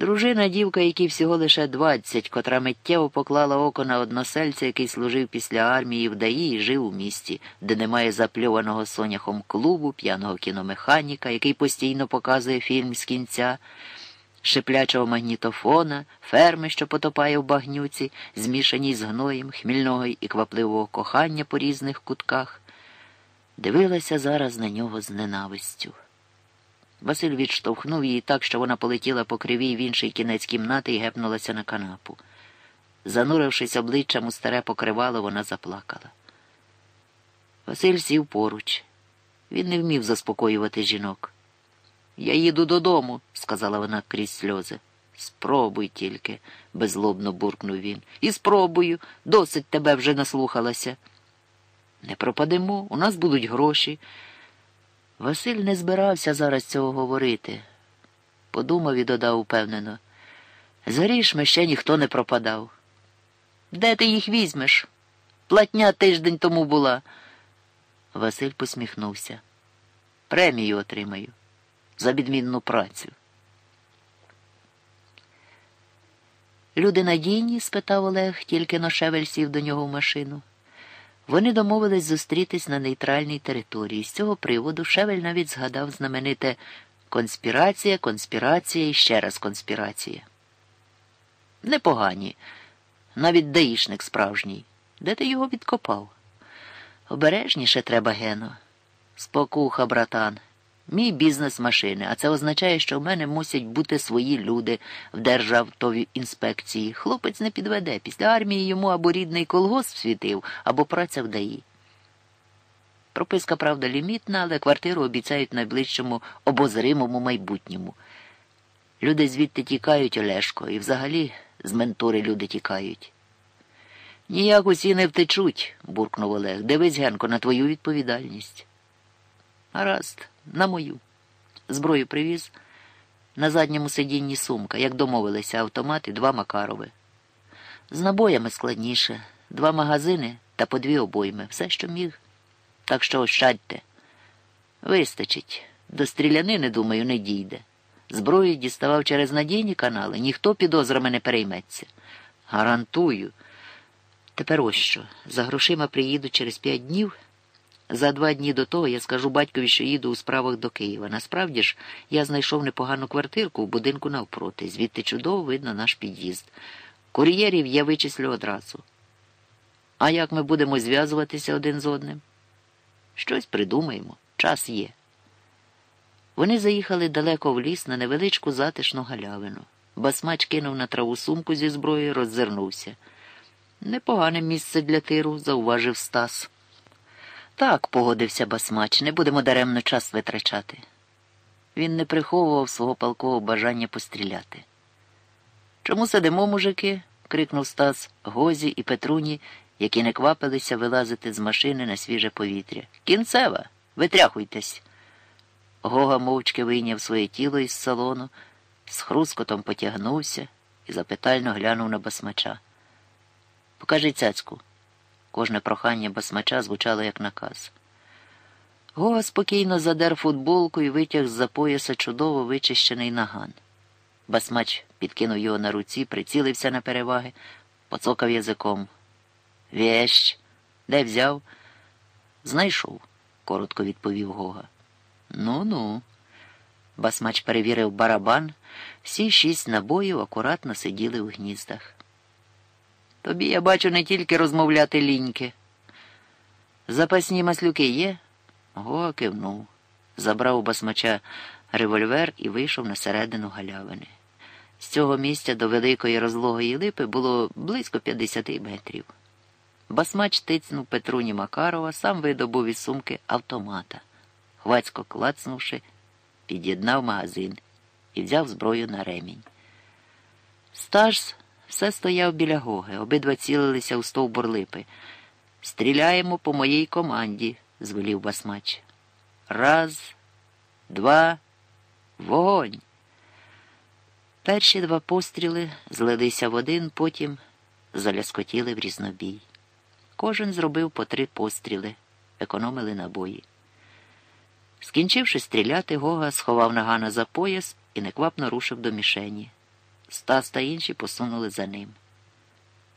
Дружина дівка, якій всього лише двадцять, котра миттєво поклала око на односельця, який служив після армії в ДАІ і жив у місті, де немає запльованого соняхом клубу, п'яного кіномеханіка, який постійно показує фільм з кінця, шиплячого магнітофона, ферми, що потопає в багнюці, змішаній з гноєм, хмільного і квапливого кохання по різних кутках, дивилася зараз на нього з ненавистю. Василь відштовхнув її так, що вона полетіла по кривій в інший кінець кімнати і гепнулася на канапу. Занурившись обличчям у старе покривало, вона заплакала. Василь сів поруч. Він не вмів заспокоювати жінок. Я їду додому, сказала вона крізь сльози. Спробуй тільки, беззлобно буркнув він. І спробую, досить тебе вже наслухалася. Не пропадемо, у нас будуть гроші. Василь не збирався зараз цього говорити. Подумав і додав упевнено. З грішми ще ніхто не пропадав. Де ти їх візьмеш? Платня тиждень тому була. Василь посміхнувся. Премію отримаю за відмінну працю. Люди надійні? спитав Олег, тільки ношевель сів до нього в машину. Вони домовились зустрітись на нейтральній території. З цього приводу Шевель навіть згадав знамените конспірація, конспірація і ще раз конспірація. Непогані, навіть даїшник справжній. Де ти його відкопав? Обережніше треба, Гено. Спокуха, братан. Мій бізнес машини, а це означає, що в мене мусять бути свої люди в державтовій інспекції. Хлопець не підведе. Після армії йому або рідний колгосп світив, або праця в ДАІ. Прописка, правда, лімітна, але квартиру обіцяють найближчому обозримому майбутньому. Люди звідти тікають, Олешко, і взагалі з ментори люди тікають. Ніяк усі не втечуть, буркнув Олег. Дивись, Генко, на твою відповідальність. Гаразд, на мою. Зброю привіз. На задньому сидінні сумка, як домовилися, автомат і два Макарови. З набоями складніше, два магазини та по дві обойми. Все, що міг. Так що ощадьте. Вистачить. До стрілянини, думаю, не дійде. Зброю діставав через надійні канали, ніхто підозрами не перейметься. Гарантую. Тепер ось що. За грошима приїду через п'ять днів. За два дні до того я скажу батькові, що їду у справах до Києва. Насправді ж, я знайшов непогану квартирку в будинку навпроти, звідти чудово видно наш під'їзд. Кур'єрів я вичислю одразу. А як ми будемо зв'язуватися один з одним? Щось придумаємо, час є. Вони заїхали далеко в ліс на невеличку затишну галявину. Басмач кинув на траву сумку зі зброєю, роззирнувся. Непогане місце для тиру, зауважив Стас. Так, погодився басмач, не будемо даремно час витрачати. Він не приховував свого палкового бажання постріляти. Чому сидимо, мужики? крикнув Стас Гозі і Петруні, які не квапилися вилазити з машини на свіже повітря. Кінцева, витряхуйтесь. Гога мовчки вийняв своє тіло із салону, з хрускотом потягнувся і запитально глянув на басмача. Покажи цяцьку. Кожне прохання басмача звучало як наказ. Гога спокійно задер футболку і витяг з за пояса чудово вичищений наган. Басмач підкинув його на руці, прицілився на переваги, поцокав язиком. Вєщ, де взяв? Знайшов, коротко відповів Гога. Ну ну. Басмач перевірив барабан, всі шість набоїв акуратно сиділи в гніздах. Тобі, я бачу, не тільки розмовляти ліньки. Запасні маслюки є? Го кивнув. Забрав у басмача револьвер і вийшов на середину галявини. З цього місця до великої розлогої липи було близько 50 метрів. Басмач тицнув Петруні Макарова, сам видобув із сумки автомата. Хвацько клацнувши, під'єднав магазин і взяв зброю на ремінь. Стаж все стояв біля Гоги, обидва цілилися у стовбур липи. Стріляємо по моїй команді, звелів басмач. Раз, два, вогонь. Перші два постріли злилися в один, потім заляскотіли в різнобій. Кожен зробив по три постріли, економили набої. Скінчивши стріляти, Гога сховав нагана за пояс і неквапно рушив до мішені. Стас та інші посунули за ним.